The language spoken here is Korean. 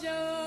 praja